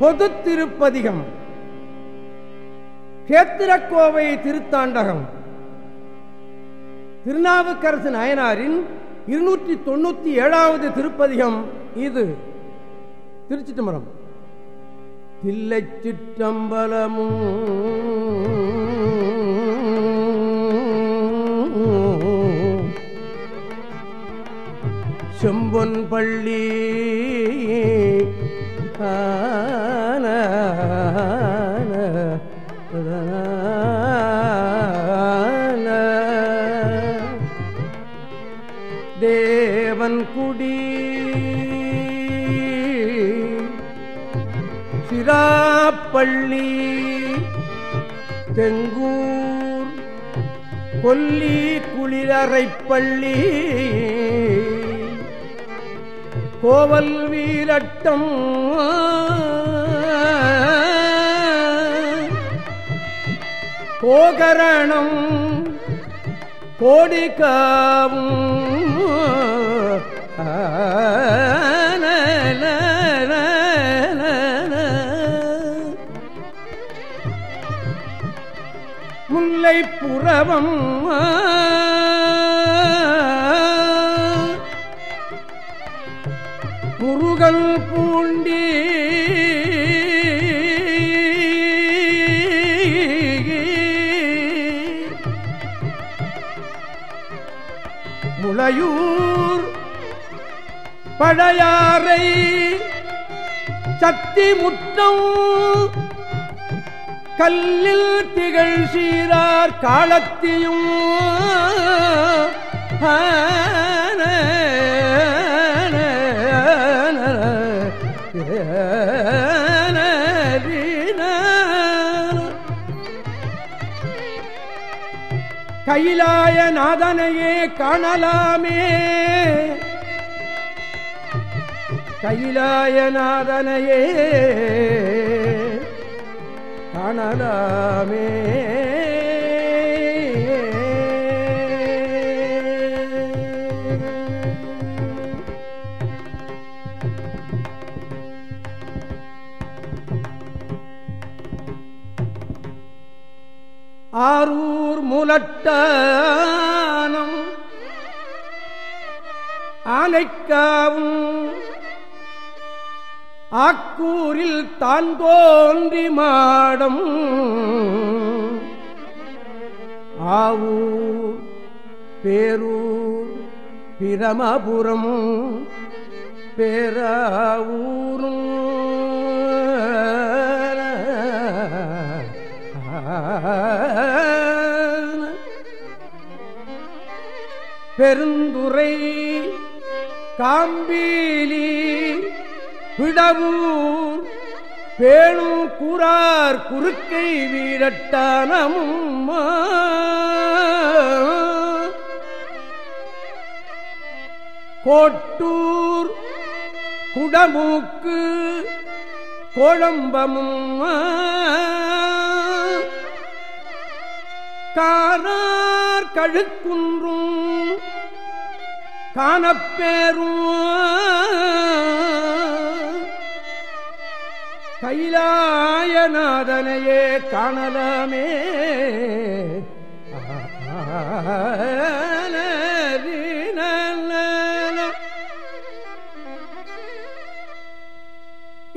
பொது திருப்பதிகம் கேத்திரக்கோவை திருத்தாண்டகம். திருநாவுக்கரசு நாயனாரின் இருநூற்றி தொண்ணூத்தி ஏழாவது திருப்பதிகம் இது. திருச்சி தம்பரம் தில்லை சிற்றம்பலமும் செம்பொன் பள்ளி ஆ குடி. சிராப்பள்ளி தெங்கூர் கொல்லி குளிரறைப்பள்ளி கோவல் வீரட்டம் கோகரணம் கோடிக்காவும் முல்லை புறவம் முருகல் பூண்டி. முளையூர் பழையாறை சக்தி முட்டம் கல்லில் திகழ் சீரார் காலத்தியும் கைலாய நாதனையே காணலாமே. கைலாயநாதனையே காணலாமே. ஆரூர் முலட்டானம் ஆனைக்காவும் ஆக்கூரில் தான் தோன்றி மாடம். ஆவூர் பேரூர் பிரமபுரம் பேராவூரும். பெருந்துரை காம்பீலி விடவூர் பேணும் கூறார் குறுக்கை வீரட்டானமும் கோட்டூர் குடமூக்கு கோழம்பமும் காணார் கழுக்குன்றும் காணப்பேரும் கைலாயநாதனையே காணலாமே.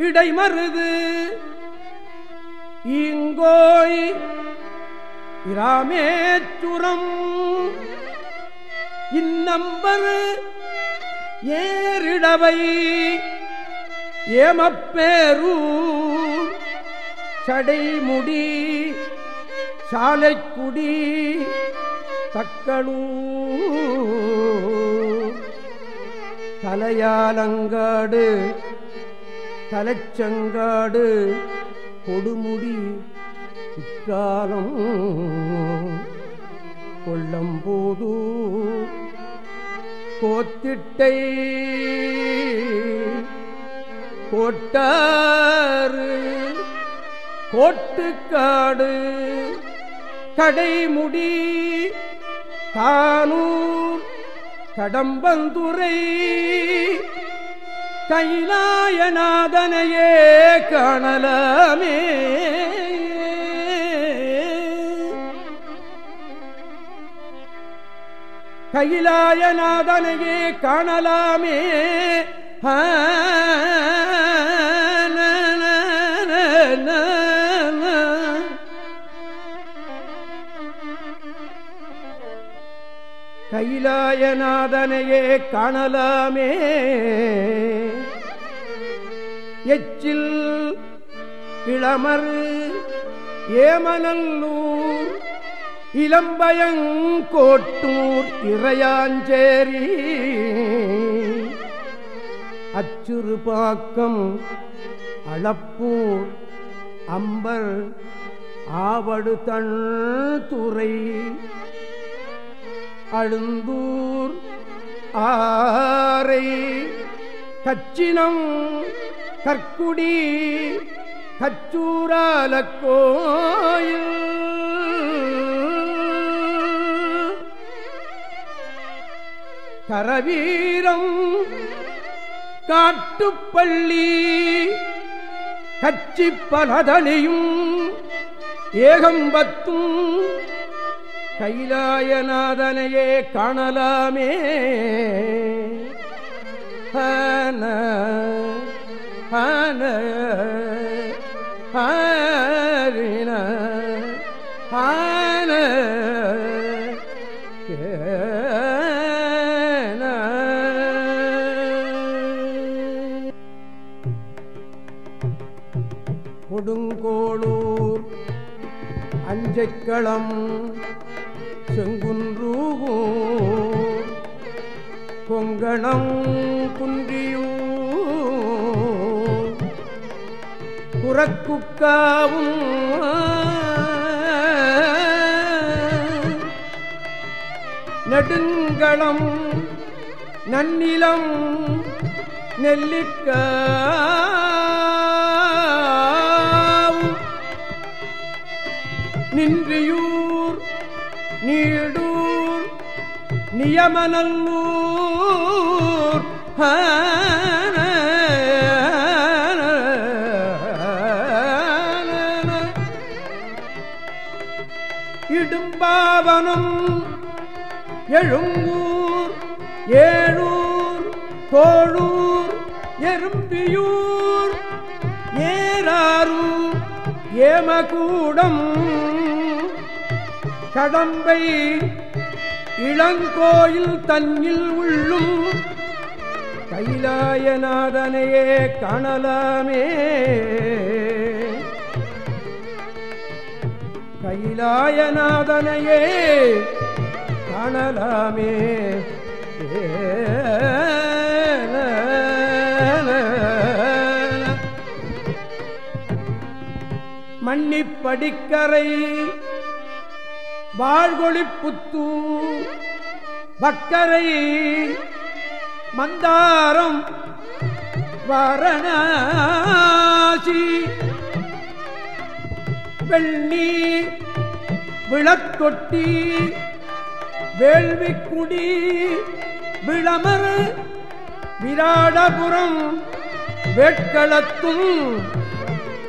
இடைமருது இங்கோய் இராமேச்சுரம். இந்நம்பர் ஏறிடவை ஏமப்பேரூ சடைமுடி சாலைக்குடி தக்களூர் தலையாலங்காடு தலைச்சங்காடு கொடுமுடி குற்றாலம் கொள்ளம்போது கோத்திட்டை கோட்டாறு கோட்டுக்காடு கடைமுடி தானூர் கடம்பந்துரை கைலாயநாதனையே காணலமே. கைலாயநாதனையே காணலாமே. ஆ, கைலாயநாதனையே காணலாமே. எச்சில் இளமர் ஏமனல்லூர் இளம்பயங்கோட்டூர் இறையாஞ்சேரி. அச்சுறுபாக்கம் அளப்பூர் அம்பர் ஆவடு தன் துறை. அழுந்தூர் ஆரை. கச்சினம் கற்குடி கச்சூரால கோயில் கரவீரம் காட்டுப்பள்ளி. கச்சி பலதனையும் ஏகம்பத்தும் கைலாயநாதனையே காணலாமே. ஹன ஹன ஹரின ஹன. கொடுங்கோளூர் அஞ்சைக்களம் கொங்கணம் குன்றியூர். புறக்குக்காவும் நெடுங்களம் நன்னிலம் நெல்லிக்காவும். நின்றியூர் நீடூர் நியமனல்லூர் இடும்பாவனம் எழுங்கூர் ஏழூர் தோழூர் எறும்பியூர் ஏறாரூர் ஏமகூடம் கடம்பை இளங்கோயில் தன்னில் உள்ளும் கைலாயநாதனையே காணலாமே. கைலாயநாதனையே காணலாமே. மன்னிப்படிக்கரை வாழ்கொழிப்புத்தூர் பக்கரை மந்தாரம் வாரணாசி. வெள்ளி விளக்கொட்டி வேள்விக்குடி விளமர் விராடபுரம் வேட்களத்தும்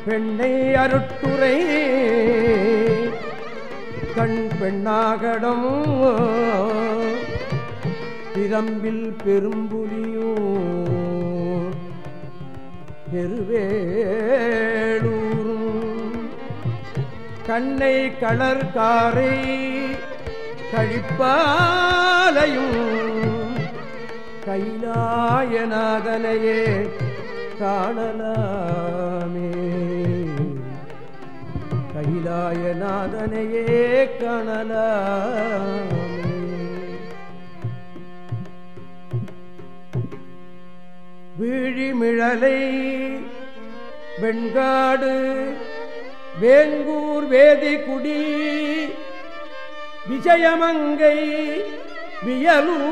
பெண்ணை அருட்டுரை கண் பெண்ணாகடமும் பிரம்பில் பெரும்புலியூர் பெருவேளூரும் கண்ணை களர்காரை கழிப்பாலையும் கைலாயநாதனையே காணலாமே. கைலாயநாதனையே காணலாமே. விழிமிழலை வெண்காடு வேங்கூர் வேதிக்குடி விஜயமங்கை வியலூர்.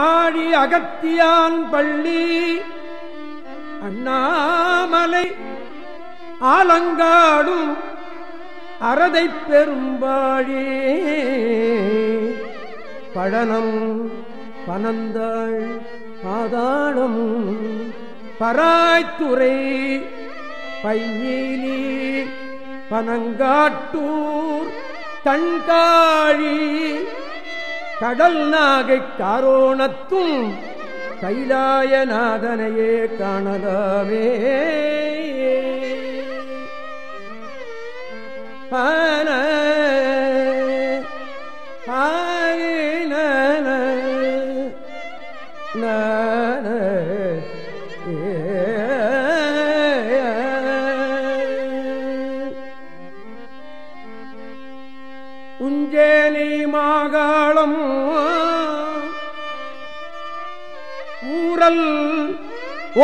ஆழி அகத்தியான் பள்ளி அண்ணாமலை ஆலங்காடும் அறதை பெரும்பாழி. பழனம் பனந்தாள் பாதாளம் பராய்த்துறை பையிலி பனங்காட்டூர் தண்காழி கடல் நாகை காரோணத்தும் கைலாயநாதனையே காணலாமே. ஆன ஆயின உஞ்சேலி மாகாளம் ஊரல்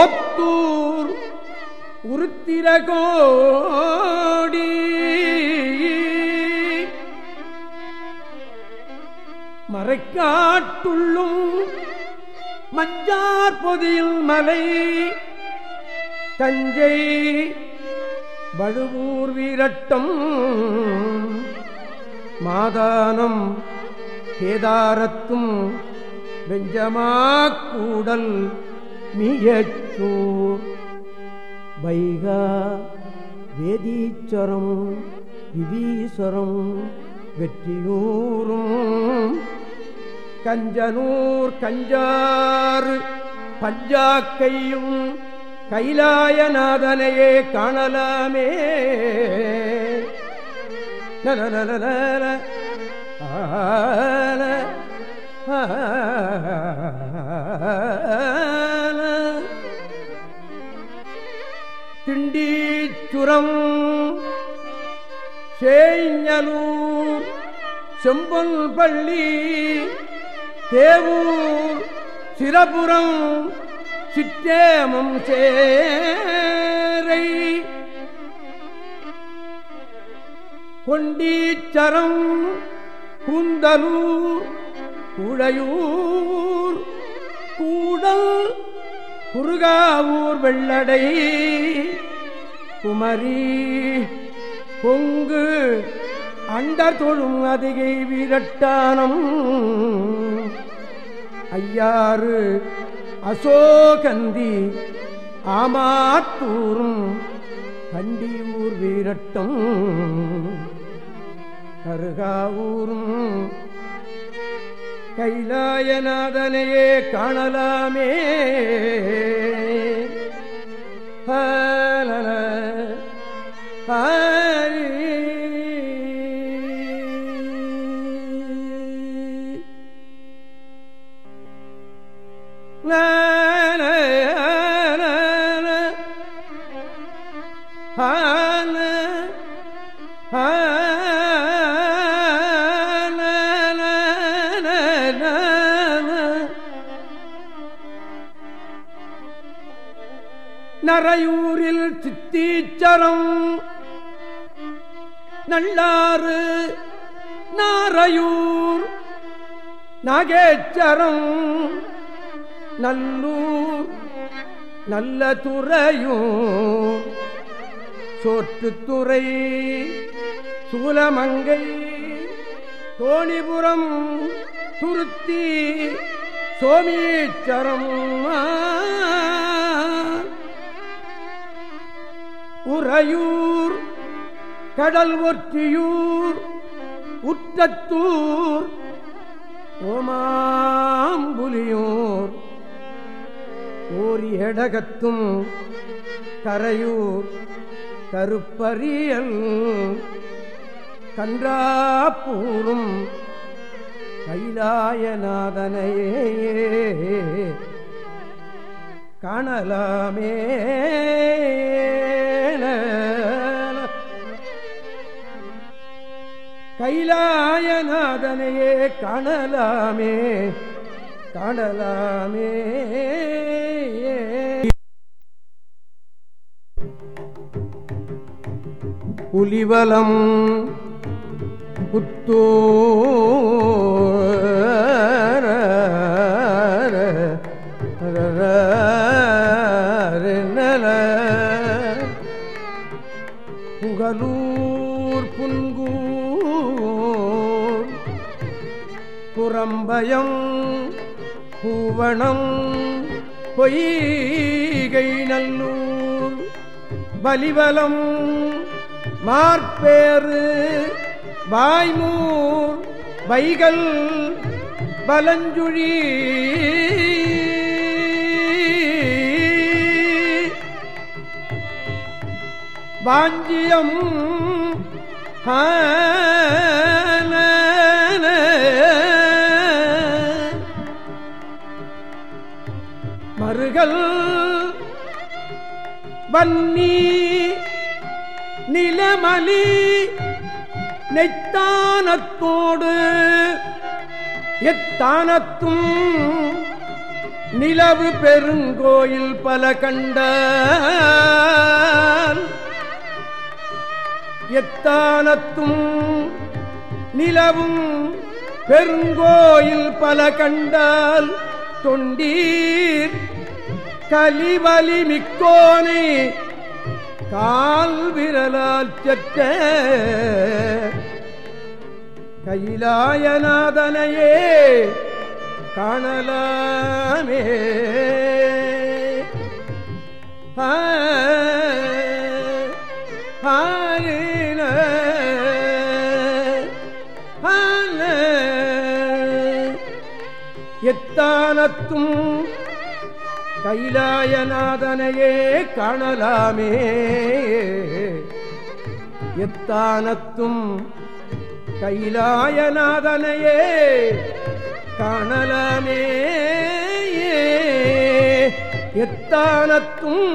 ஒத்தூர் உருத்திரகோடி. மறைக்காட்டுள்ளும் மஞ்சார் பொதியில் மலை தஞ்சை வழுவூர் வீரட்டம் மாதானம் கேதாரத்தும் வெஞ்சமாக்கூடல் மியச்சூர் வைகா வேதீச்சரம் விபீஸ்வரம் வெற்றியூரும் கஞ்சனூர் கஞ்சாறு பஞ்சாக்கையும் கைலாயநாதனையே காணலாமே. திண்டீச்சுரம் சேஞ்சலூர் செம்பொல் பள்ளி தேவூர் சிரபுரம் சிற்றேமம் சேரை. கொண்டீச்சரம் குந்தலூர் குழையூர் கூடல் குருகாவூர் வெள்ளடை. குமரி பொங்கு அண்டர் தொழும் அதிகை வீரட்டானம். ஐயாறு அசோகந்தி ஆமாத்தூரும் கண்டியூர் வீரட்டம். கருகாவூரும் கைலாயநாதனையே காணலாமே. ஹலல, ஹரி. நரையூரில் சித்தீச்சரம் நள்ளாறு நாரையூர் நாகேச்சரம். நல்லூர் நல்ல துறையும் சோற்றுத்துறை சூலமங்கை தோணிபுரம் துருத்தி சோமீச்சரம் உறையூர் கடல் ஒற்றியூர் உற்றத்தூர் ஓமாம்புலியூர். ஓர் எடகத்தும் கரையூர் கருப்பரியன் கன்றாப்பூரும் கைலாயநாதனையே காணலாமே. கைலாயநாதனையே காணலாமே காணலாமே. புலிவலம் புத்தூர் புகலூர் புன்கூர் புறம்பயம் பூவணம் பொய்கை நல்லூர் பலிவலம் மார்பேறு வாய்மூர் வைகள் பலஞ்சுழி வாஞ்சியம் ஆ மறுகள் வன்னி நிலமலி நெத்தானத்தோடு எத்தானத்தும் நிலவு பெருங்கோயில் பல கண்ட எத்தானத்தும் நிலவும் பெருங்கோயில் பல கண்டால் தொண்டீர் கலிவலி மிக்கோனை கால் விரலால் செற்ற கைலாயநாதனையே காணலாமே. ஆ ஆலின எத்தானத்தும் கைலாயநாதனையே காணலாமே. எத்தானத்தும் கைலாயநாதனையே காணலாமே. எத்தானத்தும்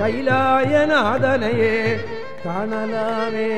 கைலாயநாதனையே காணலாமே.